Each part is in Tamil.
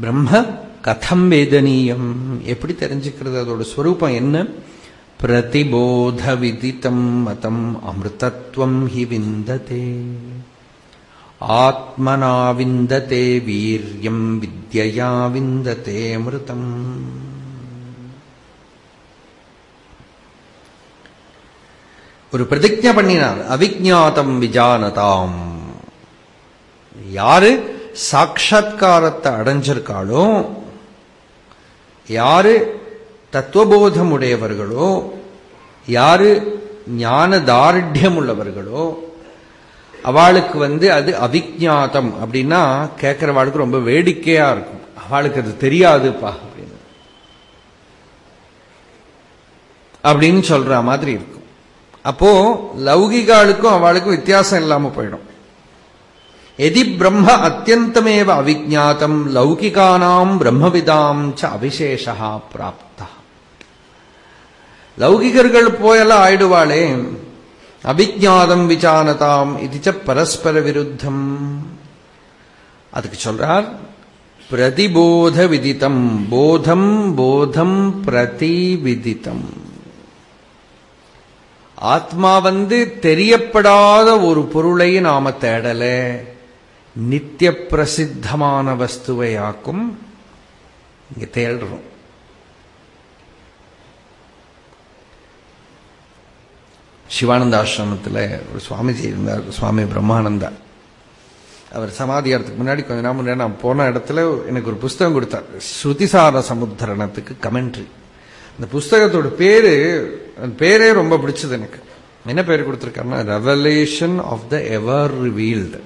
பிரம்ம கதம் வேதனீயம் எப்படி தெரிஞ்சுக்கிறது? அதோட ஸ்வரூபம் என்ன? பிரதிபோத விதித்தம் மதம் அமிர்தத்வம் ஹி விந்ததே. ஆத்மனா விந்ததே வீரியம் வித்யா விந்ததே அமிர்தம். ஒரு பிரதிஜை பண்ணினார். அவிஜாத்தம் விஜானதாம். யாரு? சாட்சா்காரத்தை அடைஞ்சிருக்காளோ யாரு தத்துவபோதம் உடையவர்களோ யாரு ஞான தார்டியம் உள்ளவர்களோ அவளுக்கு வந்து அது அவிஜாத்தம் அப்படின்னா கேட்கிறவாளுக்கு ரொம்ப வேடிக்கையா இருக்கும். அவளுக்கு அது தெரியாதுப்பா அப்படின்னு. அப்படின்னு சொல்ற மாதிரி இருக்கும். அப்போ லௌகிகாளுக்கும் அவளுக்கும் வித்தியாசம் இல்லாம போயிடும். எதி பிரம்ம அத்தியந்தமேவ அவிஜாத்தம் லௌகிகானாம் பிரம்மவிதாம் ச அவிசேஷா பிராப்தா. லௌகிகர்கள் போயெல்லாம் ஆயிடுவாளே. அவிஜாதம் விசானதாம் இதுச்ச பரஸ்பர விருத்தம். அதுக்கு சொல்றார் பிரதிபோத விதித்தம் போதம் போதம் பிரதிவிதித்தம் ஆத்மா வந்து தெரியப்படாத ஒரு பொருளை நாம தேடலை. நித்திய பிரசித்தமான வஸ்துவையாக்கும் இங்க தேடுறோம். சிவானந்த ஆசிரமத்தில் ஒரு சுவாமிஜி இருந்தார் சுவாமி பிரம்மானந்தா. அவர் சமாதிகாரத்துக்கு முன்னாடி கொஞ்ச நாள் முன்னாடி நான் போன இடத்துல எனக்கு ஒரு புஸ்தகம் கொடுத்தார். ஸ்ருதிசார சமுத்தரணத்துக்கு கமெண்ட்ரி. அந்த புஸ்தகத்தோட பேரு அந்த பேரே ரொம்ப பிடிச்சது எனக்கு. என்ன பேர் கொடுத்துருக்காருன்னா revelation of the ever revealed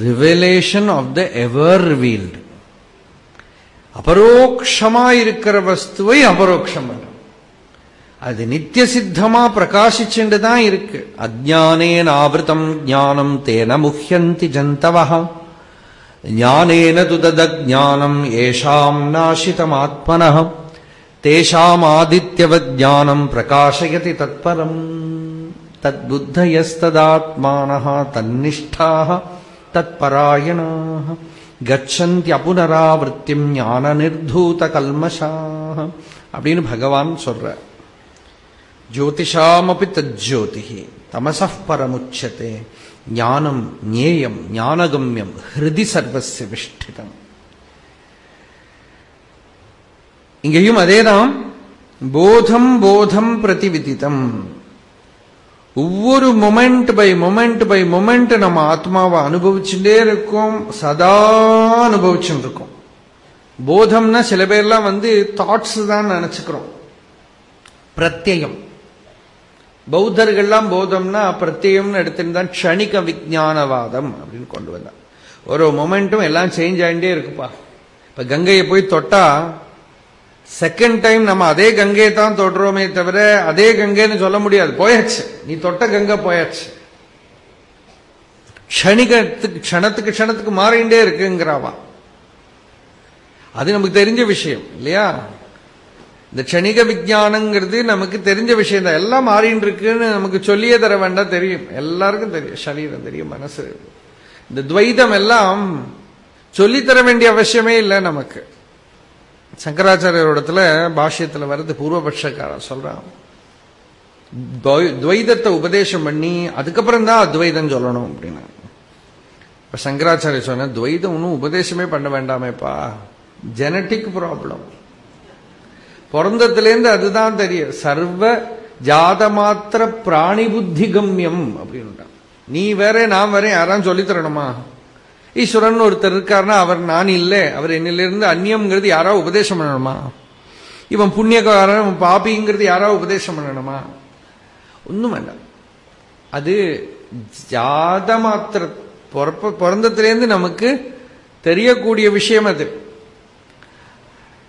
revelation of the ever revealed அபரோக்ஷமா இருக்கிற வஸ்துவை அபரோக்ஷம் பண்றோம் அது நித்திய சித்தமா பிரகாசிச்சுண்டு தான் இருக்கு. அஜானேன ஆவிருத்தம் ஜானம் தேன முஹியந்தி ஜந்தவா ஞானேன துததஜானம் ஏஷாம் நாசிதம் ஆத்மனகம் தேஷாம் ஆதித்யவத் ஜானம் பிரகாசயதி தத்பரம் தத்புத்தயஸ்ததாத்மான தன்னிஷ்டாக தத்பராயணாக கச்சந்தியபுனராவருத்திம் ஞான நிர்தூத கல்மஷாக அப்படின்னு பகவான் சொல்ற ஜோதிஷாமபி தஜ்ஜோதி தமச பரமுச்சதே ஞானம் ஞேயம் ஞானகம்யம் ஹிருதி சர்வசிய விஷ்டிதம் இங்கேயும் அதேதான் போதம் போதம் பிரதிவிதித்தம் ஒவ்வொரு moment by moment by moment நம்ம ஆத்மாவை அனுபவிச்சுட்டே இருக்கோம் சதா அனுபவிச்சுட்டு இருக்கோம் போதம்னா சில பேர்லாம் வந்து தாட்ஸ் தான் நினைச்சுக்கிறோம். பிரத்யம். பௌத்தர்கள்லாம் போதம்னா பிரத்யம்னு எடுத்திருந்தா க்ஷணிக விஜானவாதம் அப்படின்னு கொண்டு வந்தான். ஒரு மொமெண்ட்டும் எல்லாம் சேஞ்ச் ஆகிட்டே இருக்குப்பா. இப்ப கங்கையை போய் தொட்டா செகண்ட் டைம் நம்ம அதே கங்கையை தான் தொடுறோமே தவிர அதே கங்கைன்னு சொல்ல முடியாது. போயாச்சு. நீ தொட்ட கங்கை போயாச்சு. க்ஷணிகத்துக்கு க்ஷணத்துக்கு க்ஷணத்துக்கு மாறிண்டே இருக்குங்கிறாவா அது நமக்கு தெரிஞ்ச விஷயம் இல்லையா? இந்த க்ஷணிக விஜானங்கிறது நமக்கு தெரிஞ்ச விஷயம் தான். எல்லாம் மாறின்னு இருக்குன்னு நமக்கு சொல்லியே தர வேண்டாம் தெரியும். எல்லாருக்கும் தெரியும். சரீரம் தெரியும் மனசு இந்த துவைதம் எல்லாம் சொல்லித்தர வேண்டிய அவசியமே இல்லை நமக்கு. சங்கராச்சாரியரோடத்துல பாஷ்யத்துல வருது பூர்வபட்சக்காரன் சொல்றான். துவைதத்தை உபதேசம் பண்ணி அதுக்கப்புறம் தான் அத்வைதம் சொல்லணும் அப்படின்னு. இப்ப சங்கராச்சாரிய சொன்ன துவைதம் ஒன்றும் உபதேசமே பண்ண வேண்டாமேப்பா. ஜெனட்டிக் ப்ராப்ளம் பிறந்தத்திலேருந்து அதுதான் தெரியும். சர்வ ஜாத மாத்திர பிராணி புத்தி கம்யம் அப்படின்னு நீ வேற நான் வேற யாராம் சொல்லித்தரணுமா? ஈஸ்வரன் ஒருத்தர் இருக்காருன்னா அவர் நான் இல்லை. அவர் என்னிலிருந்து அந்நியம்ங்கிறது யாரா உபதேசம் பண்ணணுமா? இவன் புண்ணியக்காரன் பாபிங்கிறது யாரா உபதேசம் பண்ணணுமா? ஒன்றும் வேண்டாம். அது ஜாத மாத்திர பிறந்தத்திலேருந்து நமக்கு தெரியக்கூடிய விஷயம் அது.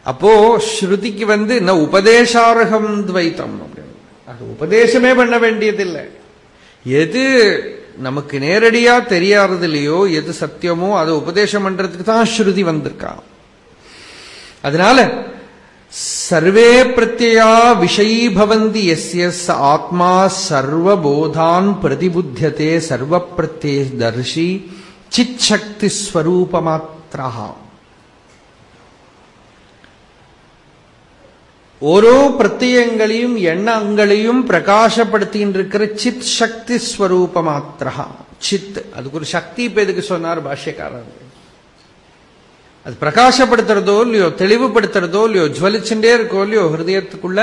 அப்போ ஸ்ருதிக்கு வந்து ந உபதேசாரகம் துவைத்தம் அப்படின்னு. அது உபதேசமே பண்ண வேண்டியதில்லை. எது நமக்கு நேரடியா தெரியாதது இல்லையோ எது சத்தியமோ அதை உபதேசம் பண்றதுக்கு தான் ஸ்ருதி வந்திருக்கா. அதனால சர்வே பிரத்யா விஷயீ பவந்தி எஸ் எஸ் ஆத்மா சர்வபோதான் பிரதிபுத்தியதே சர்வ பிரத்யே தர்ஷி சித் சக்தி ஸ்வரூபமாத்திரா ஓரோ பிரத்யங்களையும் எண்ணங்களையும் பிரகாசப்படுத்தின்னு இருக்கிற சித் சக்தி ஸ்வரூபமாத்திரா சித் அதுக்கு ஒரு சக்தி இப்ப எதுக்கு சொன்னார் பாஷ்யக்காரர். அது பிரகாசப்படுத்துறதோ இல்லையோ தெளிவுபடுத்துறதோ இல்லையோ ஜுவலிச்சுட்டே இருக்கோ இல்லையோ ஹிருதயத்துக்குள்ள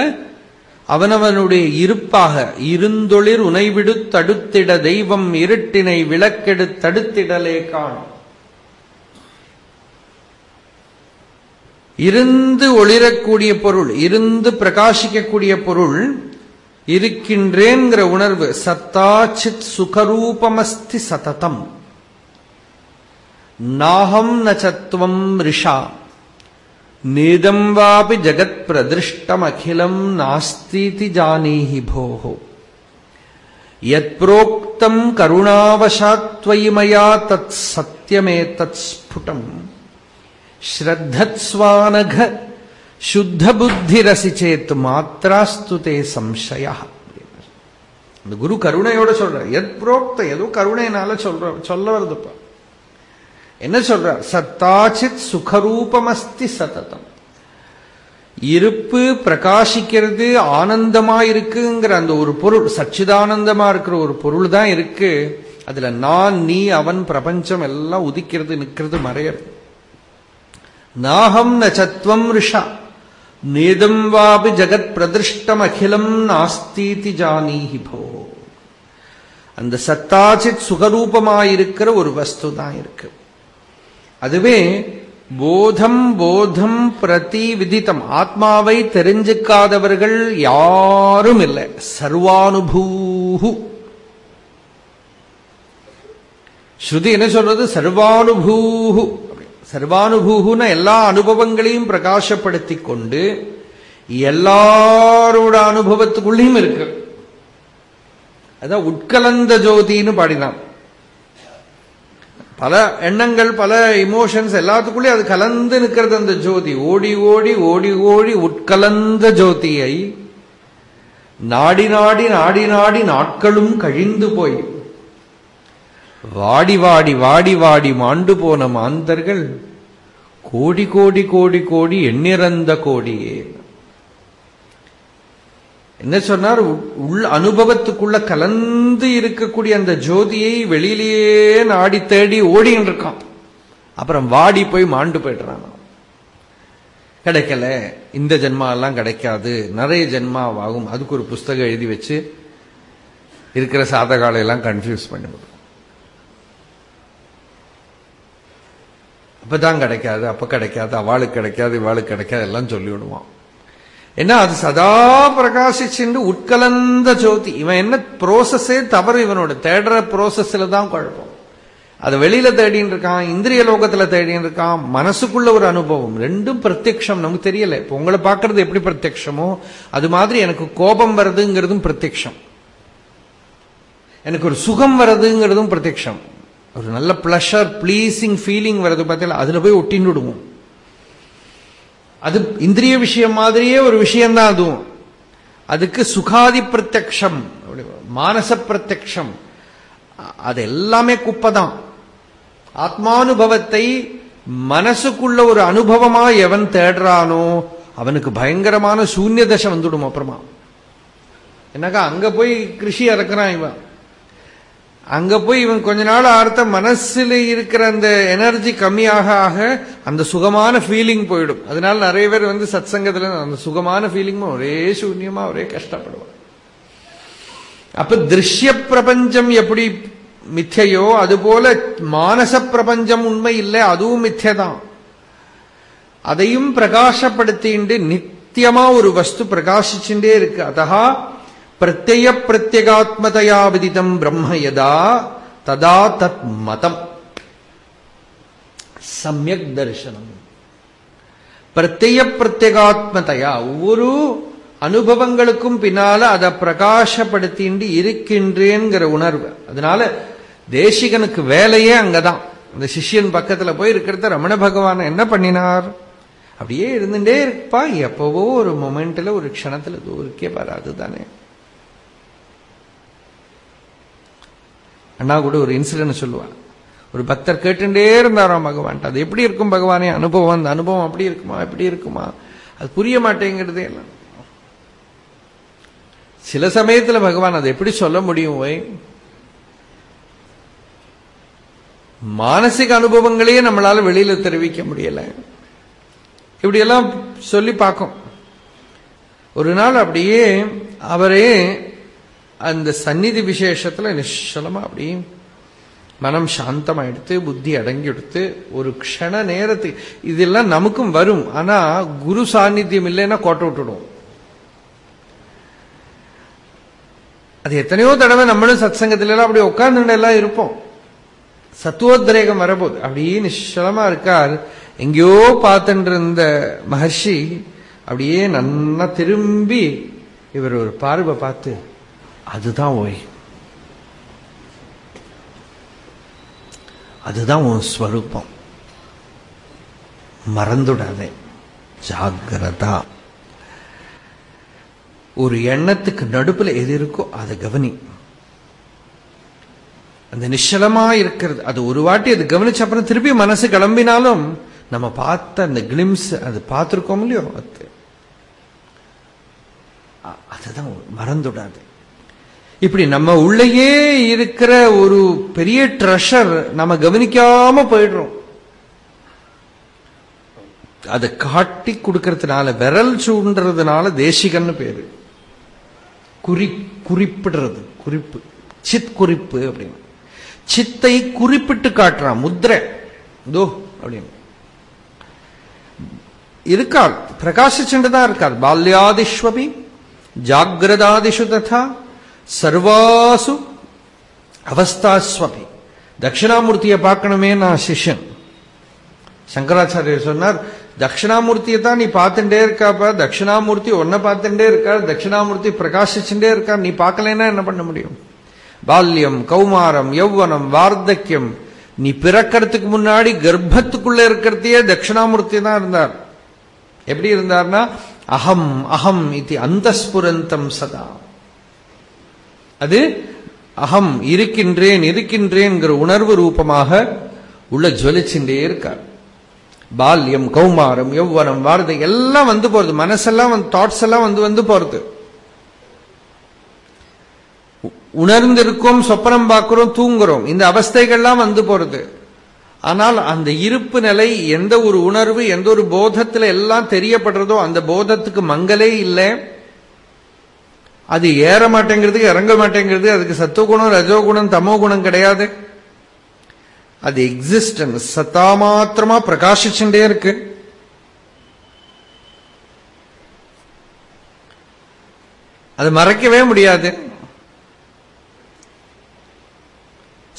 அவனவனுடைய இருப்பாக இருந்தொளிர் உனைவிடு தடுத்திட தெய்வம் இருட்டினை விளக்கெடு தடுத்திடலே காணும். இருந்து ஒளிரக்கூடிய பொருள் இருந்து பிரகாசிக்கக்கூடிய பொருள் இருக்கின்றேங்கிற உணர்வு சத்தாச்சித் சுகரூபமஸ்தி சததம். நாகம் நச்சத்துவம் ரிஷா. நேதம் வாபி ஜகத் பிரதிருஷ்டம் அகிலம் நாஸ்தீதி ஜானீஹி போகோ யத் புரோக்தம் கருணாவசாத்வயிமயா தத் சத்தியமே தத் ஸ்புடம். ஸ்ரத்தத்வானக சுத்த புத்திரசி சேத் மாத்திராஸ்து தே சம்சய. அந்த குரு கருணையோட சொல்ற எத் புரோக்த ஏதோ கருணைனால சொல்ற சொல்ல வருதுப்பா. என்ன சொல்ற சத்தாச்சித் சுகரூபமஸ்தி சததம். இருப்பு பிரகாசிக்கிறது ஆனந்தமா இருக்குங்கிற அந்த ஒரு பொருள் சச்சிதானந்தமா இருக்கிற ஒரு பொருள் தான் இருக்கு. அதுல நான் நீ அவன் பிரபஞ்சம் எல்லாம் உதிக்கிறது நிக்கிறது மறையிறது. நாகம் நச்சத்வம் ரிஷா. நேதம் வாபி ஜகத் பிரதிருஷ்டம் அகிலம் நாஸ்தீதி ஜானீஹி போ. அந்த சத்தாச்சித் சுகரூபமாயிருக்கிற ஒரு வஸ்து தான் இருக்கு. அதுவே போதம் போதம் பிரதி விதித்தம் ஆத்மாவை தெரிஞ்சுக்காதவர்கள் யாரும் இல்லை. சர்வானுபூ ஸ்ருதி என்ன சொல்றது? சர்வானுபூ சர்வானுபூகுன எல்லா அனுபவங்களையும் பிரகாசப்படுத்தி கொண்டு எல்லாரோட அனுபவத்துக்குள்ளேயும் இருக்கு. அதான் உட்கலந்த ஜோதின்னு பாடினான். பல எண்ணங்கள் பல இமோஷன்ஸ் எல்லாத்துக்குள்ளேயும் அது கலந்து நிற்கிறது அந்த ஜோதி. ஓடி ஓடி ஓடி ஓடி உட்கலந்த ஜோதியை நாடி நாடி நாடி நாடி நாட்களும் கழிந்து போய் வாடி வாடி வாடி வாடி மாண்டு போன மாந்தர்கள் கோடி கோடி கோடி கோடி எண்ணிறந்த கோடியே. என்ன சொன்னார்? உள் அனுபவத்துக்குள்ள கலந்து இருக்கக்கூடிய அந்த ஜோதியை வெளியிலேயே நாடி தேடி ஓடின்னு இருக்கான் அப்புறம் வாடி போய் மாண்டு போயிடுறான். கிடைக்கல. இந்த ஜென்மாலாம் கிடைக்காது. நிறைய ஜென்மாவாகும். அதுக்கு ஒரு புஸ்தகம் எழுதி வச்சு இருக்கிற சாதகாலையெல்லாம் கன்ஃபியூஸ் பண்ணிவிடும் இப்பதான் கிடைக்காது அப்ப கிடைக்காது அவளுக்கு கிடைக்காது இவாளுக்கு கிடைக்காது எல்லாம் சொல்லி விடுவான். ஏன்னா அது சதா பிரகாசிச்சுண்டு உட்கலந்த ஜோதி. இவன் என்ன ப்ரோசஸே தவறு இவனோட தேடுற ப்ரோசஸ்ல தான் குழப்பம். அது வெளியில தேடின்னு இருக்கான் இந்திரிய லோகத்துல தேடின்னு இருக்கான் மனசுக்குள்ள ஒரு அனுபவம். ரெண்டும் பிரத்யக்ஷம் நமக்கு தெரியல. இப்போ உங்களை பார்க்கறது எப்படி பிரத்யக்ஷமோ அது மாதிரி எனக்கு கோபம் வருதுங்கிறதும் பிரத்யக்ஷம். எனக்கு ஒரு சுகம் வருதுங்கிறதும் பிரத்யக்ஷம். ஒரு நல்ல பிளஷர் பிளீசிங் ஃபீலிங் வருது பார்த்தீங்களா அதுல போய் ஒட்டின்னு விடுவோம். அது இந்திரிய விஷயம் மாதிரியே ஒரு விஷயம்தான் அதுவும். அதுக்கு சுகாதி பிரத்யக்ஷம் மானச பிரத்யக்ஷம். அது எல்லாமே குப்பைதான். ஆத்மானுபவத்தை மனசுக்குள்ள ஒரு அனுபவமா எவன் தேடுறானோ அவனுக்கு பயங்கரமான சூன்ய தசை வந்துடும் அப்புறமா. என்னக்கா அங்க போய் கிருஷி இறக்குறான் இவன். அங்க போய் இவன் கொஞ்ச நாள் ஆர்த்த மனசுல இருக்கிற அந்த எனர்ஜி கம்மியாக ஆக அந்த சுகமான ஃபீலிங் போயிடும். அதனால நிறைய பேர் வந்து சத் சங்கத்துல அந்த சுகமான ஃபீலிங்கும் ஒரே சூன்யமா ஒரே கஷ்டப்படுவான் அப்ப திருஷ்ய பிரபஞ்சம் எப்படி மித்தையோ அதுபோல மானச பிரபஞ்சம் உண்மை இல்லை அதுவும் மித்தியதான். அதையும் பிரகாசப்படுத்திண்டு நித்தியமா ஒரு வஸ்து பிரகாசிச்சுட்டே இருக்கு. அதா பிரத்ய பிரத்யகாத்மதையா விதித்தம் பிரம்ம யதா ததா தத் மதம் சமயக் தரிசனம் பிரத்ய பிரத்யகாத்மதையா ஒவ்வொரு அனுபவங்களுக்கும் பின்னால அதை பிரகாசப்படுத்திண்டு இருக்கின்றேங்கிற உணர்வு. அதனால தேசிகனுக்கு வேலையே அங்கதான். அந்த சிஷ்யன் பக்கத்துல போய் இருக்கிறத ரமண பகவான் என்ன பண்ணினார்? அப்படியே இருந்துட்டே இருப்பா எப்பவோ ஒரு மொமெண்ட்ல ஒரு க்ஷணத்துல தூரிக்கே வராது தானே. அண்ணா கூட ஒரு இன்சிடென்ட் சொல்லுவான் ஒரு பக்தர் கேட்டுட்டே இருந்தாராம் பகவான்ட்டு அது எப்படி இருக்கும் பகவானே? அனுபவம் அந்த அனுபவம் அப்படி இருக்குமா? எப்படி இருக்குமா? அது புரிய மாட்டேங்கிறதே எல்லாம் சில சமயத்துல பகவான் அதை எப்படி சொல்ல முடியும் ஓய்? மானசிக அனுபவங்களையே நம்மளால வெளியில தெரிவிக்க முடியல. இப்படியெல்லாம் சொல்லி பார்க்கும். ஒரு நாள் அப்படியே அவரே அந்த சந்நிதி விசேஷத்துல நிச்சலமா அப்படியே மனம் சாந்தமாயிடுத்து புத்தி அடங்கிடுத்து ஒரு க்ஷண நேரத்துக்கு இதெல்லாம் நமக்கும் வரும். ஆனா குரு சாநித்தியம் இல்லைன்னா கோட்டை விட்டுடும் அது எத்தனையோ தடவை நம்மளும் சத் சங்கத்திலாம் எல்லாம் அப்படி உட்கார்ந்துட்டு எல்லாம் இருப்போம். சத்துவோத்ரேகம் வரபோது அப்படியே நிச்சலமா இருக்கார். எங்கேயோ பார்த்துட்டு இருந்த மகர்ஷி அப்படியே நன்னா திரும்பி இவர் ஒரு பார்வை பார்த்து அதுதான் ஓய். அதுதான் உன் ஸ்வரூபம். மறந்துடாதே. ஜாகிரதா ஒரு எண்ணத்துக்கு நடுப்புல எது இருக்கோ அதை கவனி. அந்த நிச்சலமா இருக்கிறது. அது ஒரு வாட்டி அது கவனிச்ச அப்புறம் திருப்பி மனசு கிளம்பினாலும் நம்ம பார்த்த அந்த கிளிம்ஸ் அது பார்த்திருக்கோம் இல்லையோ? அது. அதுதான் மறந்துடாது. இப்படி நம்ம உள்ளேயே இருக்கிற ஒரு பெரிய ட்ரெஷர் நம்ம கவனிக்காம போயிடுறோம். அதை காட்டி கொடுக்கறதுனால விரல் சூண்டுறதுனால தேசிகன்னு பேரு. குறி குறிப்பிடுறது குறிப்பு. சித் குறிப்பு அப்படின்னு. சித்தை குறிப்பிட்டு காட்டுறான் முத்திரை தோ அப்படின்னு. இருக்காள் பிரகாசிச்சுட்டுதான் இருக்காள். பால்யாதிஷ்வபி ஜாகிரதாதிஷு ததா சர்வாசு அவஸ்தாஸ்வபி. தட்சிணாமூர்த்தியை பார்க்கணுமே நான் சிஷ்யன். சங்கராச்சாரியர் சொன்னார் தட்சிணாமூர்த்தியை தான் நீ பார்த்துட்டே இருக்காப்பா? தட்சிணாமூர்த்தி ஒன்ன பார்த்துட்டே இருக்கார் தட்சிணாமூர்த்தி பிரகாசிச்சுட்டே இருக்கார் நீ பார்க்கலன்னா என்ன பண்ண முடியும்? பால்யம் கௌமாரம் யௌவனம் வார்த்தக்கியம். நீ பிறக்கிறதுக்கு முன்னாடி கர்ப்பத்துக்குள்ள இருக்கிறதையே தட்சிணாமூர்த்தி தான் இருந்தார். எப்படி இருந்தார்னா? அகம் அகம் இது அந்தஸ்புரந்தம் சதா. அது அகம் இருக்கின்றேன் இருக்கின்றேன்கிற உணர்வு ரூபமாக உள்ள ஜுவலிச்சுட்டே இருக்கார். பால்யம் கௌமாரம் யௌவனம் வார்த்தை எல்லாம் வந்து போறது. மனசெல்லாம் தாட்ஸ் எல்லாம் வந்து வந்து போறது. உணர்ந்திருக்கோம் சொப்பனம் பார்க்கிறோம் தூங்குறோம். இந்த அவஸ்தைகள்லாம் வந்து போறது. ஆனால் அந்த இருப்பு நிலை எந்த ஒரு உணர்வு எந்த ஒரு போதத்துல எல்லாம் தெரியப்படுறதோ அந்த போதத்துக்கு மங்களே இல்லை. அது ஏற மாட்டேங்கிறது இறங்க மாட்டேங்கிறது அதுக்கு சத்துவகுணம் ரஜோகுணம் தமோ குணம் கிடையாது. அது எக்ஸிஸ்டன்ஸ் சத்தா மாத்திரமா பிரகாசிச்சுட்டே இருக்கு. அது மறைக்கவே முடியாது.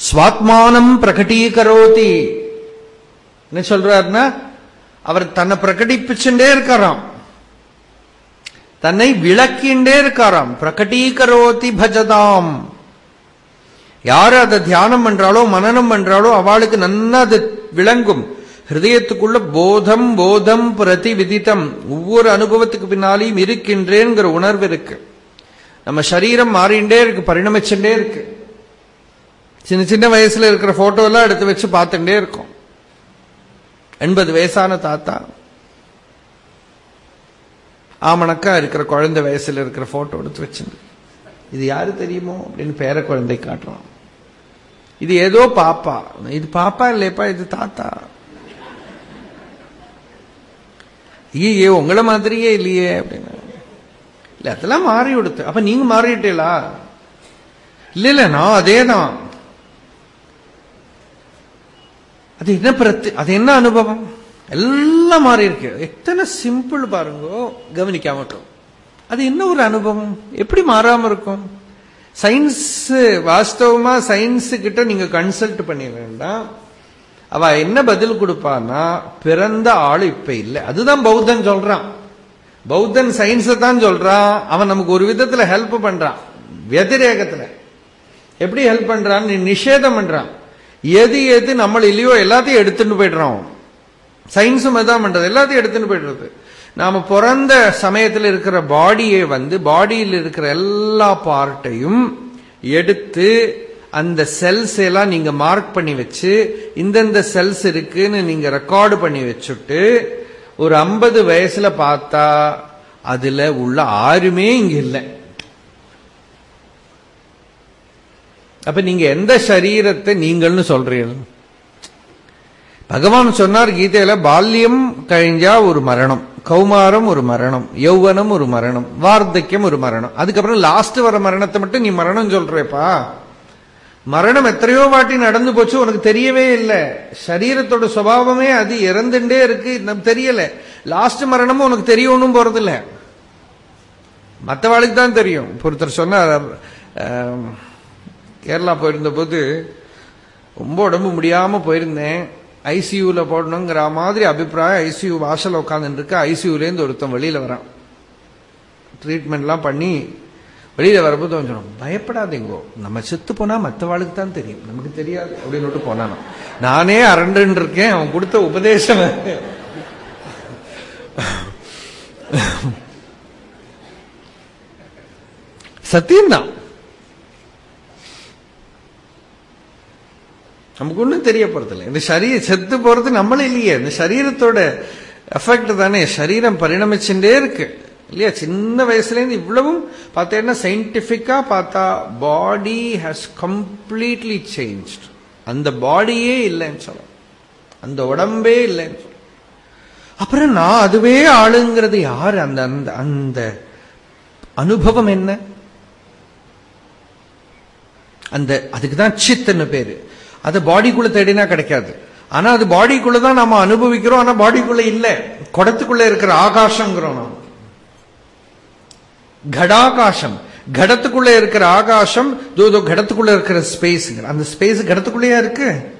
ஸ்வாத்மானம் பிரகட்டீகரோதி என்ன சொல்றாருன்னா அவர் தன்னை பிரகடிப்பிச்சுட்டே இருக்காராம். தன்னை விளக்கின்றே இருக்காராம். பிரகட்டீகரோதி பஜதாம். யாரு அதை தியானம் பண்றாளோ மனநம் பண்றாளோ அவளுக்கு நன்னா அது விளங்கும். ஹிருதயத்துக்குள்ள போதம் போதம் பிரதி விதித்தம் ஒவ்வொரு அனுபவத்துக்கு பின்னாலையும் இருக்கின்றேங்கிற உணர்வு இருக்கு. நம்ம சரீரம் மாறிண்டே இருக்கு பரிணமிச்சுட்டே இருக்கு. சின்ன சின்ன வயசுல இருக்கிற போட்டோ எல்லாம் எடுத்து வச்சு பார்த்துட்டே இருக்கும். எண்பது வயசான தாத்தா. ஆமணக்கா இருக்கிற குழந்தை வயசுல இருக்கிற போட்டோ எடுத்து வச்சிருந்து. இது யாரு தெரியுமோ அப்படின்னு பேர குழந்தை காட்டுறான். இது ஏதோ பாப்பா. இது பாப்பா இல்லையப்பா இது தாத்தா. ஐயே உங்களை மாதிரியே இல்லையே அப்படின்னு. இல்ல அதெல்லாம் மாறி கொடுத்து அப்ப நீங்க மாறிட்டீங்களா? இல்ல இல்ல நான் அதே தான் அது என்ன பிரத்து அது என்ன அனுபவம்? எல்லாம் மாறி இருக்கு. எத்தனை சிம்பிள் பாருங்க கவனிக்காம அது என்ன ஒரு அனுபவம்? எப்படி மாறாம இருக்கும்? சயின்ஸ் வாஸ்தவமா சயின்ஸு கிட்ட நீங்க கன்சல்ட் பண்ண வேண்டாம் அவ என்ன பதில் கொடுப்பான்னா பிறந்த ஆள் இப்ப இல்லை. அதுதான் பௌத்தன் சொல்றான். பௌத்தன் சயின்ஸை தான் சொல்றான். அவன் நமக்கு ஒரு விதத்துல ஹெல்ப் பண்றான். வெதிரேகத்துல. எப்படி ஹெல்ப் பண்றான் நீ நிஷேதம் பண்றான். எது எது நம்மள இல்லையோ எல்லாத்தையும் எடுத்துட்டு போயிடுறான் சயின்ஸும் அதான் பண்றது. எல்லாத்தையும் எடுத்துன்னு போயிடுறது. நாம பிறந்த சமயத்தில் இருக்கிற பாடியை வந்து பாடியில் இருக்கிற எல்லா பார்ட்டையும் எடுத்து அந்த செல்ஸ் எல்லாம் நீங்க மார்க் பண்ணி வச்சு இந்தந்த செல்ஸ் இருக்குன்னு நீங்க ரெக்கார்டு பண்ணி வச்சுட்டு ஒரு ஐம்பது வயசுல பார்த்தா அதுல உள்ள ஆறுமே இங்க இல்லை. அப்ப நீங்க எந்த சரீரத்தை நீங்கள்னு சொல்றீங்க? பகவான் சொன்னார் கீதையில பால்யம் கழிஞ்சா ஒரு மரணம் கௌமாரம் ஒரு மரணம் யௌவனம் ஒரு மரணம் வார்த்தக்கியம் ஒரு மரணம். அதுக்கப்புறம் லாஸ்ட் வர மரணத்தை மட்டும் நீ மரணம் சொல்றேப்பா. மரணம் எத்தனையோ வாட்டி நடந்து போச்சு உனக்கு தெரியவே இல்லை. சரீரத்தோட சுபாவமே அது இறந்துட்டே இருக்கு நமக்கு தெரியல. லாஸ்ட் மரணமும் உனக்கு தெரியணும் போறதில்ல. மற்றவாளுக்கு தான் தெரியும். ஒருத்தர் சொன்னார் கேரளா போயிருந்த போது ரொம்ப உடம்பு முடியாம போயிருந்தேன். ஐசியூல போடணுங்கிற மாதிரி அபிப்பிராயம் ஐசியூ வாசல் உட்காந்துட்டு இருக்கு ஐசியூலேருந்து ஒருத்தன் வெளியில வரான். ட்ரீட்மெண்ட்லாம் பண்ணி வெளியில வரப்போது கொஞ்சம் பயப்படாதீங்கோ. நம்ம செத்து போனா மற்றவாளுக்கு தான் தெரியும். நமக்கு தெரியாது. அப்படின்னு போனானோ நானே அரண்டுன்னு இருக்கேன் அவன் கொடுத்த உபதேசம். சத்தியம்தான். நமக்கு ஒன்றும் தெரிய போறதில்லை இந்த சரீர செத்து போறது நம்மளும் இல்லையே. இந்த சரீரத்தோட எஃபெக்ட் தானே? சரீரம் பரிணமிச்சுட்டே இருக்கு. இல்லையா? சின்ன வயசுலேருந்து இவ்வளவும் பார்த்தேன்னா சயின்டிஃபிக்கா பார்த்தா பாடி ஹாஸ் கம்ப்ளீட்லி சேஞ்ச் அந்த பாடியே இல்லைன்னு சொல்லலாம். அந்த உடம்பே இல்லைன்னு சொல்லலாம். அப்புறம் நான் அதுவே ஆளுங்கிறது யார்? அந்த அந்த அந்த அனுபவம் என்ன? அந்த அதுக்கு தான் சித்துன்னு பேரு. அது பாடிக்குள்ள தேடினா கிடைக்காது. ஆனா அது பாடிக்குள்ள தான் நம்ம அனுபவிக்கிறோம். ஆனா பாடிக்குள்ள இல்ல. குடத்துக்குள்ள இருக்கிற ஆகாசங்கிறோம் நாம். கடாகாசம். கடத்துக்குள்ள இருக்கிற ஆகாசம் தூதோ கடத்துக்குள்ள இருக்கிற ஸ்பேஸ் அந்த ஸ்பேஸ் கடத்துக்குள்ளேயா இருக்கு?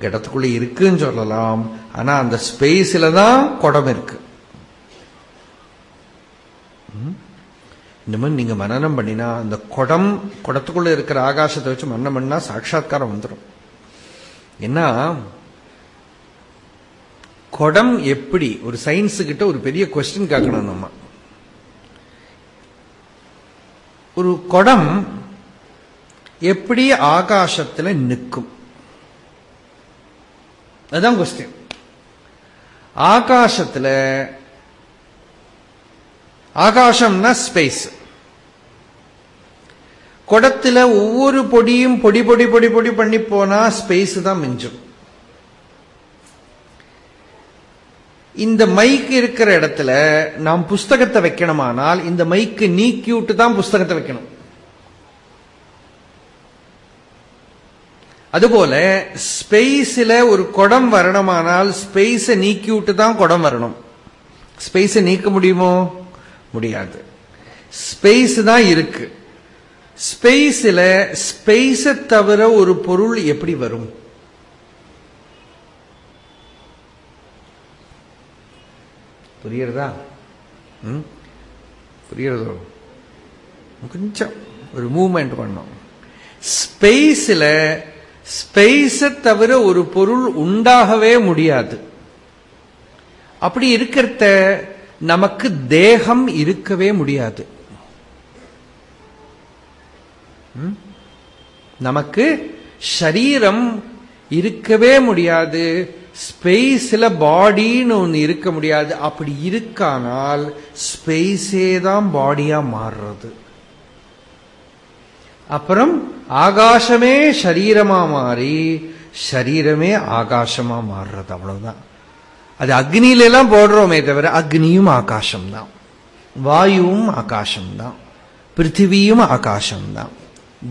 கடத்துக்குள்ள இருக்குன்னு சொல்லலாம். ஆனா அந்த ஸ்பேஸ்ல தான் குடம் இருக்கு. இந்த மாதிரி நீங்க மனநம் பண்ணினா அந்த குடம் குடத்துக்குள்ள இருக்கிற ஆகாசத்தை வச்சு மன்னம் பண்ணா சாட்சா்காரம் வந்துடும் என்ன குடம் எப்படி? ஒரு சயின்ஸு கிட்ட ஒரு பெரிய கொஸ்டின் கேட்கணும் நம்ம. ஒரு குடம் எப்படி ஆகாசத்துல நிற்கும்? அதுதான் கொஸ்டின் ஆகாசத்துல ஆகாசம்னா ஸ்பேஸ் குடத்துல ஒவ்வொரு பொடியும் பொடி பொடி பொடி பொடி பண்ணி போனா ஸ்பேஸ் தான் மிஞ்சும். இந்த மைக் இருக்கிற இடத்துல நாம் புஸ்தகத்தை வைக்கணுமானால் இந்த மைக்கு நீக்கிவிட்டு தான் புஸ்தகத்தை வைக்கணும். அதுபோல ஸ்பேஸில் ஒரு குடம் வரணுமானால் ஸ்பேஸை நீக்கிவிட்டு தான் குடம் வரணும். ஸ்பேஸை நீக்க முடியுமோ? முடியாது. ஸ்பேஸ் தான் இருக்கு. ஸ்பேஸ்ல ஸ்பேஸை தவிர ஒரு பொருள் எப்படி வரும்? புரியுறதா? ம்? புரியுறதோ? கொஞ்சம் ஒரு மூவ்மெண்ட் பண்ணோம். ஸ்பேஸ்ல ஸ்பேஸை தவிர ஒரு பொருள் உண்டாகவே முடியாது. அப்படி இருக்கிறத நமக்கு தேகம் இருக்கவே முடியாது. ம்? நமக்கு சரீரம் இருக்கவே முடியாது. ஸ்பேஸ்ல பாடின்னு ஒன்று இருக்க முடியாது. அப்படி இருக்கானால் ஸ்பேஸே தான் பாடியா மாறுறது. அப்புறம் ஆகாசமே சரீரமா மாறி சரீரமே ஆகாசமா மாறுறது. அவ்வளவுதான். அது அக்னியில எல்லாம் போடுறோமே தவிர அக்னியும் ஆகாசம் தான் வாயுவும் ஆகாசம் தான் பிருத்திவியும் ஆகாசம் தான்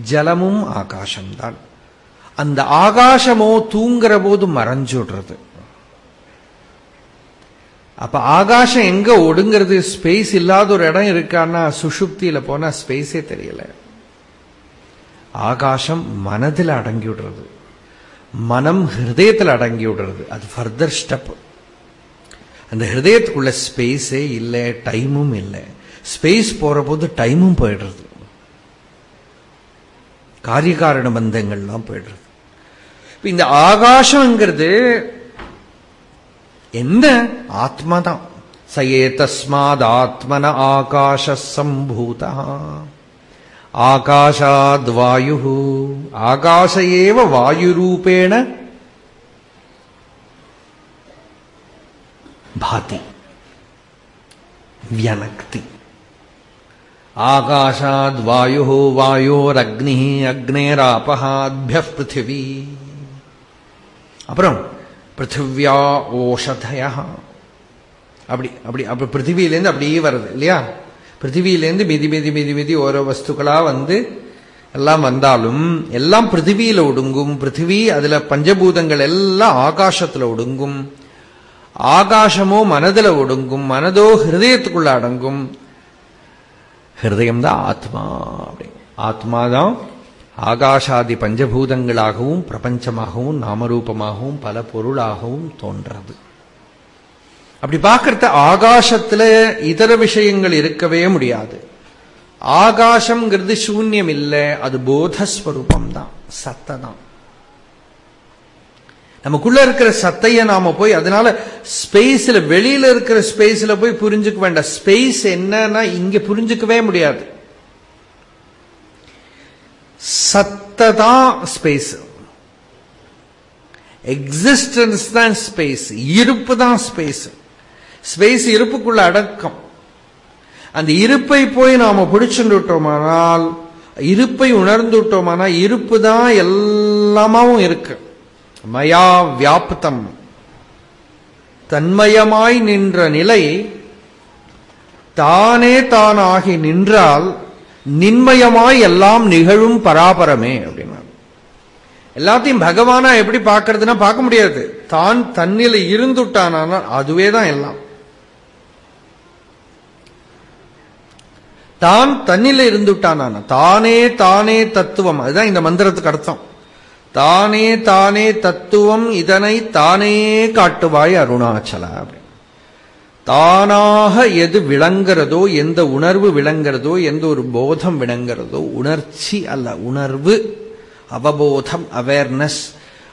ஜலமும் ஆகாசம் தான் அந்த ஆகாசமோ தூங்குற போது மறைஞ்சுடுறது. அப்ப ஆகாசம் எங்க ஒடுங்கிறது? ஸ்பேஸ் இல்லாத ஒரு இடம் இருக்கான்னா சுஷுப்தியில போனா ஸ்பேஸே தெரியல. ஆகாசம் மனதில் அடங்கி விடுறது மனம் ஹிருதயத்தில் அடங்கி விடுறது அது ஃபர்தர் ஸ்டெப் அந்த ஹிருதயத்துக்குள்ள ஸ்பேஸே இல்லை டைமும் இல்லை. ஸ்பேஸ் போற போது டைமும் போயிடுறது. காரியகாரண பந்தங்கள்லாம் போயிடுறது. இப்ப இந்த ஆகாசம்ங்கிறது என்ன ஆத்மா தான்? சயே தஸ்மாத் ஆத்மன ஆகாஷ சம்பூதா. ஆகாஷாத் வாயு ஆகாஷ ஏவ வாயுரூபேண பாதி வியனக்தி ஆகாஷாத் வாயு வாயோரக்னி அக்னேராபஹாத்ய பிருத்திவி அப்புறம் பிருத்திவியா ஓஷதயா அப்படி அப்படி அப்படி பிருத்திவியிலேருந்து அப்படியே வருது இல்லையா பிருத்திவியிலேருந்து மிதி மிதி மிதி மிதி ஓரோ வஸ்துக்களா வந்து எல்லாம் வந்தாலும் எல்லாம் பிருத்திவியில ஒடுங்கும் பிருத்திவி அதுல பஞ்சபூதங்கள் எல்லாம் ஆகாசத்துல ஒடுங்கும் ஆகாசமோ மனதில் ஒடுங்கும் மனதோ ஹிருதயத்துக்குள்ள அடங்கும். ஹிருதயம் தான் ஆத்மா அப்படி. ஆத்மாதான் ஆகாஷாதி பஞ்சபூதங்களாகவும் பிரபஞ்சமாகவும் நாமரூபமாகவும் பல பொருளாகவும் தோன்றது. அப்படி பார்க்கறத ஆகாசத்துல இதர விஷயங்கள் இருக்கவே முடியாது. ஆகாசம்ங்கிறது சூன்யம் இல்லை அது போதஸ்வரூபம் தான் சத்ததான் நமக்குள்ள இருக்கிற சத்தைய நாம போய் அதனால ஸ்பேஸ்ல வெளியில இருக்கிற ஸ்பேஸ்ல போய் புரிஞ்சுக்க வேண்டாம். ஸ்பேஸ் என்னன்னா இங்க புரிஞ்சுக்கவே முடியாது. சத்தை தான் ஸ்பேஸ் எக்ஸிஸ்டன்ஸ் தான் ஸ்பேஸ் இருப்பு தான் ஸ்பேஸ் ஸ்பேஸ் இருப்புக்குள்ள அடக்கம். அந்த இருப்பை போய் நாம பிடிச்சுட்டோமானால் இருப்பை உணர்ந்துட்டோமானா இருப்பு தான் எல்லாமாவும் இருக்கு. மயா வியாப்தம் தன்மயமாய் நின்ற நிலை தானே தானாகி நின்றால் நின்மயமாய் எல்லாம் நிகழும் பராபரமே அப்படின்னா எல்லாத்தையும் பகவானா எப்படி பார்க்கறதுன்னா பார்க்க முடியாது. தான் தன்னில இருந்துட்டானா அதுவே தான் எல்லாம். தான் தன்னில இருந்துட்டானா தானே தானே தத்துவம். அதுதான் இந்த மந்திரத்துக்கு அர்த்தம். தானே தானே தத்துவம் இதனை தானே காட்டுவாய் அருணாச்சல தானாக எது விளங்குறதோ எந்த உணர்வு விளங்குறதோ எந்த ஒரு போதம் விளங்குறதோ உணர்ச்சி அல்ல உணர்வு அவபோதம் அவேர்னஸ்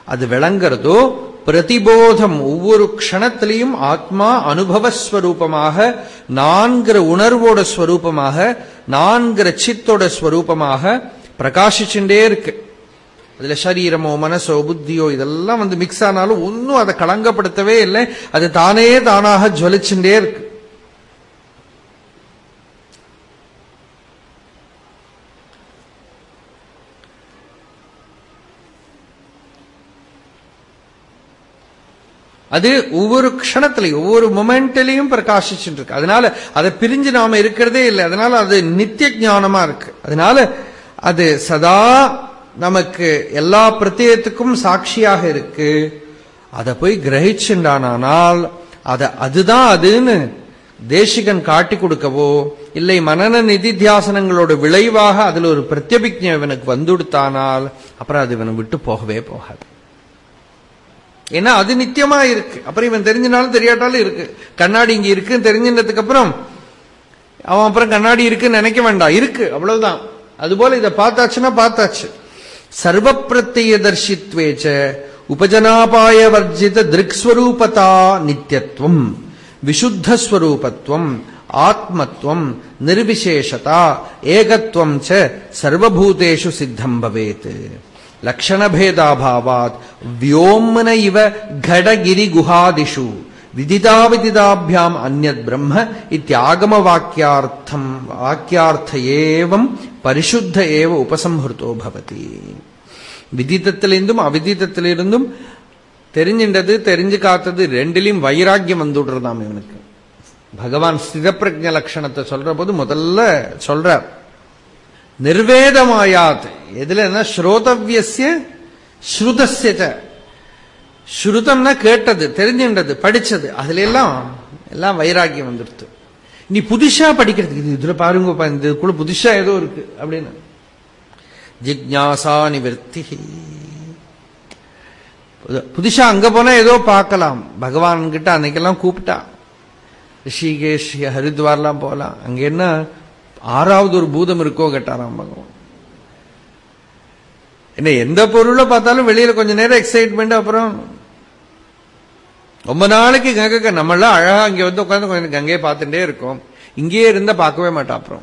அது விளங்குறதோ பிரதிபோதம் ஒவ்வொரு க்ஷணத்திலையும் ஆத்மா அனுபவஸ்வரூபமாக நான்கிற உணர்வோட ஸ்வரூபமாக நான்கிற சித்தோட ஸ்வரூபமாக பிரகாசிச்சுட்டே இருக்கு. அதுல சரீரமோ மனசோ புத்தியோ இதெல்லாம் வந்து மிக்ஸ் ஆனாலும் ஒன்னும் அதை களங்கப்படுத்தவே இல்லை. அது தானே தானாக ஜுவலிச்சுட்டே இருக்கு. அது ஒவ்வொரு க்ஷணத்திலையும் ஒவ்வொரு மொமெண்ட்லையும் பிரகாசிச்சுட்டு இருக்கு. அதனால அதை பிரிஞ்சு நாம இருக்கிறதே இல்லை. அதனால அது நித்திய ஞானமா இருக்கு. அதனால அது சதா நமக்கு எல்லா பிரத்யத்துக்கும் சாட்சியாக இருக்கு. அதை போய் கிரகிச்சுண்டானால் அதை அதுதான் அதுன்னு தேசிகன் காட்டி கொடுக்கவோ இல்லை மனன நிதித்தியாசனங்களோட விளைவாக அதுல ஒரு பிரத்யபிக்ஞை இவனுக்கு வந்துடுத்தானால் அப்புறம் அது இவனை விட்டு போகவே போகாது. ஏன்னா அது நித்தியமா இருக்கு. அப்புறம் இவன் தெரிஞ்சினாலும் தெரியாட்டாலும் இருக்கு. கண்ணாடி இங்க இருக்குன்னு தெரிஞ்சினதுக்கு அப்புறம் அவன் அப்புறம் கண்ணாடி இருக்குன்னு நினைக்க வேண்டாம். இருக்கு அவ்வளவுதான். அதுபோல இதை பார்த்தாச்சுன்னா பார்த்தாச்சு. सर्वप्रत्ययदर्शित्वे च उपजनापाय वर्जित दृक्स्वरूपता नित्यत्वम्, विशुद्धस्वरूपत्वम्, आत्मत्वम्, निर्विशेषता, एकत्वम् च सर्वभूतेषु सिद्धम् भवेत्। लक्षणभेदाभावात् व्योम्न इव குஹாதிஷு விதிதா விதிதாபியாம் அந்நத் பிரம்ம இத்தியாகம வாக்கியார்த்தம் வாக்கியார்த்த ஏவம் பரிசுத்த ஏவ உபசம்ஹிருத்தோ பவதி விதித்தத்திலிருந்தும் அவிதித்தத்திலிருந்தும் தெரிஞ்சின்றது தெரிஞ்சு காத்தது ரெண்டிலையும் வைராக்கியம் வந்துடுறதாம் இவனுக்கு. பகவான் ஸ்திதப்பிரஜ லட்சணத்தை சொல்ற போது முதல்ல சொல்றார் நிர்வேதமாயாத். எதுல என்ன ஸ்ரோதவியசிய ஸ்ருதசிய ஸ்ருதம்னா கேட்டது தெரிஞ்சின்றது படிச்சது. அதுல எல்லாம் எல்லாம் வைராக்கியம் வந்துடுது நீ புதுசா படிக்கிறதுக்கு இது இதுல பாருங்கப்பா இந்த இதுக்குள்ள புதுசா ஏதோ இருக்கு அப்படின்னு. ஜிக்ஞாசா நிவர்த்தி. புதுசா அங்க போனா ஏதோ பார்க்கலாம். பகவான் கிட்ட அன்னைக்கெல்லாம் கூப்பிட்டா. ரிஷிகேஷ் ஹரித்வார்லாம் போகலாம் அங்க என்ன ஆறாவது ஒரு பூதம் இருக்கோ கேட்டாராம் பகவான். என்ன எந்த பொருளை பார்த்தாலும் வெளியில கொஞ்ச நேரம் எக்ஸைட்மெண்ட் அப்புறம் ரொம்ப நாளைக்கு கங்கை நம்மளாம் அழகா இங்க வந்து உட்காந்து கொஞ்சம் கங்கையை பார்த்துட்டே இருக்கோம். இங்கேயே இருந்தா பார்க்கவே மாட்டோம் அப்புறம்.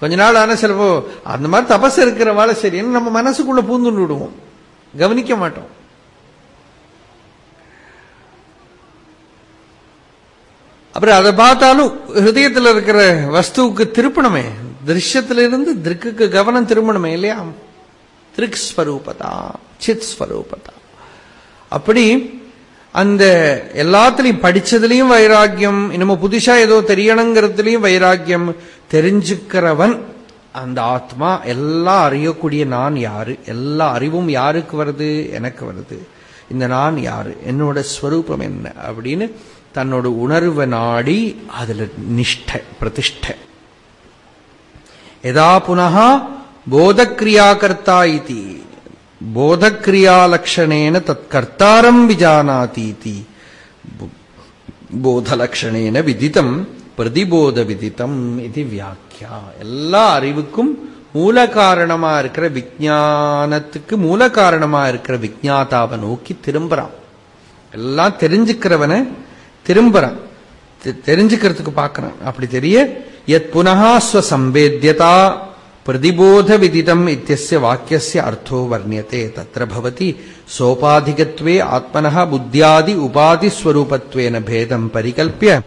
கொஞ்ச நாள் ஆனா சிலப்போ அந்த மாதிரி தபஸ் இருக்கிறவால சரி நம்ம மனசுக்குள்ள பூந்துண்டு விடுவோம். கவனிக்க மாட்டோம். அப்புறம் அதை பார்த்தாலும் ஹிருதயத்தில் இருக்கிற வஸ்துவுக்கு திருப்பணமே. திருஷ்யத்திலிருந்து திருக்குக்கு கவனம் திரும்பணுமே இல்லையா? திருக் ஸ்வரூபதா சித் ஸ்வரூபதா அப்படி அந்த எல்லாத்துலயும் படிச்சதுலயும் வைராக்கியம் இன்னமும் புதுசா ஏதோ தெரியணுங்கிறதுலயும் வைராக்கியம். தெரிஞ்சுக்கிறவன் அந்த ஆத்மா எல்லாம் அறியக்கூடிய நான் யாரு? எல்லா அறிவும் யாருக்கு வருது? எனக்கு வருது. இந்த நான் யாரு? என்னோட ஸ்வரூபம் என்ன? அப்படின்னு தன்னோட உணர்வை நாடி அதுல நிஷ்ட பிரதிஷ்ட. எதா புனகா போதக்ரியாகர்த்தா இதி போதக்ரியாலக்ஷணேன தத் கர்த்தாரம் விஜானாதீதி போதலக்ஷணேன விதித்தம் பிரதிபோத விதித்தம் இது வியாக்கியா எல்லா அறிவுக்கும் மூல காரணமா இருக்கிற விஜானத்துக்கு மூல காரணமா இருக்கிற விஜாதாவை நோக்கி திரும்புறான் எல்லாம் தெரிஞ்சுக்கிறவனை திரும்புறான் தெரிஞ்சுக்கிறதுக்கு பார்க்கறான் அப்படி தெரிய எத் புனகா ஸ்வசம்பேத்தியதா प्रतिबोध विदितम इत्यस्य वाक्यस्य अर्थो वर्ण्यते। तत्र भवति सोपाधिकत्वे आत्मनः बुद्ध्यादि उपाधिस्वरूपत्वेन भेदं परिकल्प्य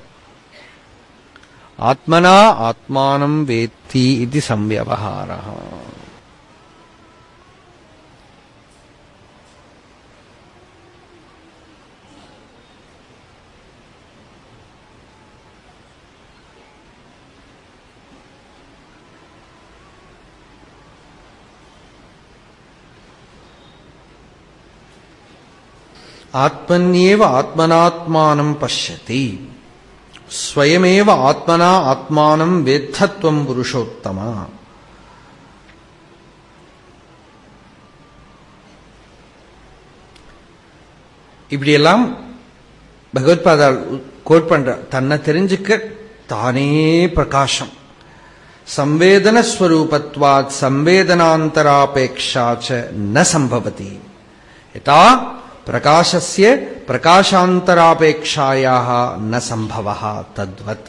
आत्मना आत्मानं वेत्ति इति संव्यवहारः। ஆத்மன்யேவ ஆத்மனாத்மானம் பஷ்யதி. ஸ்வயமேவ ஆத்மனா ஆத்மானம் வேத்தத்வம் புருஷோத்தமா. இப்படியெல்லாம் பகவத்பாதால் கோட் பண்ற தன்னை தெரிஞ்சுக்க தானே பிரகாசம். சம்வேதனஸ்வரூபத்வாத் சம்வேதனாந்தராபேக்ஷாச்ச ந சம்பவதி. யதா பிரகாசஸ்ய பிரகாசாந்தராபேட்சாயாக ந சம்பவா தத்வத்.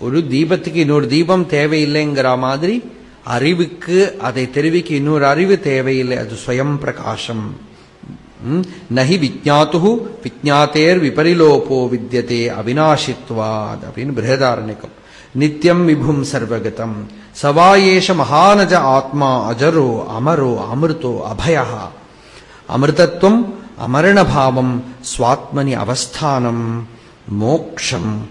ஒரு தீபத்துக்கு இன்னொரு தீபம் தேவையில்லைங்கிற மாதிரி அறிவுக்கு அதை தெரிவிக்க இன்னொரு அறிவு தேவையில்லை. அது சுயம் பிரகாசம் நஹி விஜாத்து விஜாத்தேர் விபரிலோபோ வித்தியதே அவினாஷித்வாத் அப்படின்னு பிரகதாரண்யக்கம் நித்தியம் விபும் சர்வகதம். சவாயேஷ மகானஜ ஆத்மா அஜரோ அமரோ அமிர்தோ அபயா அமிர்தத்வம் அமரணபாவம் ஸ்வாத்மனி அவஸ்தானம் மோக்ஷம்.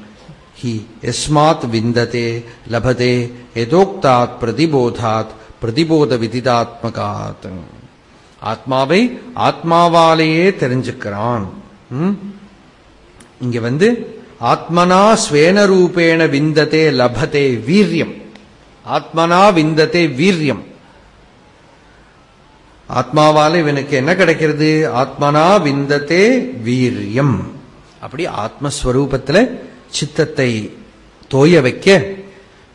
ஹி எஸ்மாத் விந்ததே லபதே எதோக்தாத் பிரதிபோதாத் பிரதிபோத விதிதாத்மகாத். ஆத்மாவை ஆத்மாவாலேயே தெரிஞ்சுக்கிறான். இங்க வந்து ஆத்மனா ஸ்வேன ரூபேண விந்ததே லபதே வீரியம். ஆத்மனா விந்ததே வீரியம். ஆத்மாவால இவனுக்கு என்ன கிடைக்கிறது? ஆத்மனா விந்ததே வீரியம். அப்படி ஆத்மஸ்வரூபத்துல சித்தத்தை தோய வைக்க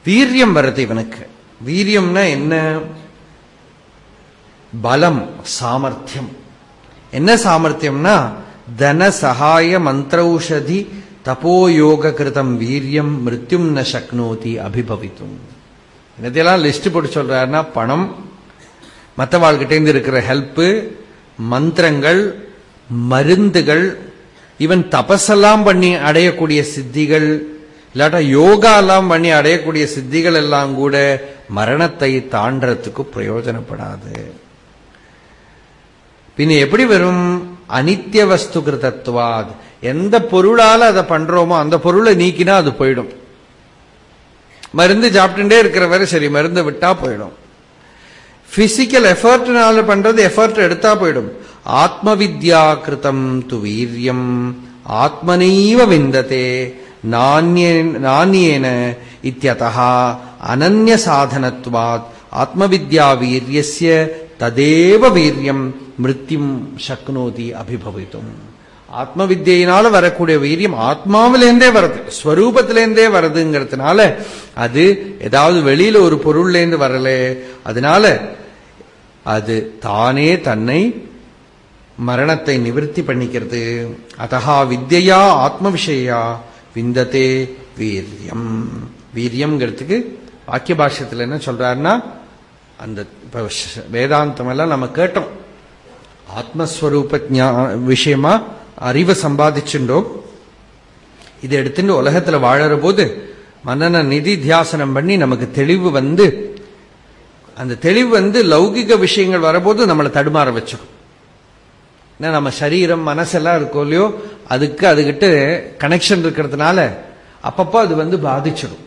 வீரியம் வருது இவனுக்கு. வீரியம்னா என்ன? பலம் சாமர்த்தியம். என்ன சாமர்த்தியம்னா தன சகாய மந்திரௌஷதி தபோயோக கிருதம் வீரியம் மிருத்யும் ந சக்னோதி அபிபவித்தும். என்னத்தையெல்லாம் லிஸ்ட் போட்டு சொல்றாருன்னா பணம் மற்றவாழ்கிட்டேருந்து இருக்கிற ஹெல்ப்பு மந்திரங்கள் மருந்துகள் ஈவன் தபஸெல்லாம் பண்ணி அடையக்கூடிய சித்திகள் இல்லாட்டா யோகா எல்லாம் பண்ணி அடையக்கூடிய சித்திகள் எல்லாம் கூட மரணத்தை தாண்டறதுக்கு பிரயோஜனப்படாது. பின்ன எப்படி வரும்? அனித்திய வஸ்து கிருதத்துவாத் எந்த பொருளால அதை பண்றோமோ அந்த பொருளை நீக்கினா அது போயிடும். மருந்து சாப்பிட்டுட்டே இருக்கிற வரை சரி மருந்து விட்டா போயிடும். பிசிக்கல் எஃபர்ட்னால பண்றது எஃபர்ட் எடுத்தா போயிடும். ஆத்ம வித்யா கிருதம் து வீரியம். ஆத்மனைவ விந்ததே. நானியேன இத்தியதா அனன்ய சாதனத்வாத். ஆத்மவித்யா வீரியஸ்ய ததேவ வீரியம். மிருத்தியும் சக்னோதி அபிபவித்தும். ஆத்ம வித்தியினால வரக்கூடிய வீரியம் ஆத்மாவிலேருந்தே வருது ஸ்வரூபத்திலேருந்தே வருதுங்கிறதுனால அது ஏதாவது வெளியில ஒரு பொருள்லேருந்து வரல. அதனால அது தானே தன்னை மரணத்தை நிவர்த்தி பண்ணிக்கிறது. அத்தகா வித்யா ஆத்ம விஷயா விந்ததே வீரியம். வீரியம்ங்கிறதுக்கு வாக்கிய பாஷ்யத்தில் என்ன சொல்றாருன்னா அந்த வேதாந்தம் எல்லாம் நம்ம கேட்டோம். ஆத்மஸ்வரூப விஷயமா அறிவை சம்பாதிச்சுட்டோம் இதை எடுத்துட்டு உலகத்துல வாழற போது மன்னன நிதி தியாசனம் பண்ணி நமக்கு தெளிவு வந்து அந்த தெளிவு வந்து லௌகிக விஷயங்கள் வரபோது நம்மளை தடுமாற வச்சிடும் ஏன்னா நம்ம சரீரம் மனசெல்லாம் இருக்கோ இல்லையோ அதுக்கு அதுகிட்ட கனெக்ஷன் இருக்கிறதுனால அப்பப்போ அது வந்து பாதிச்சிடும்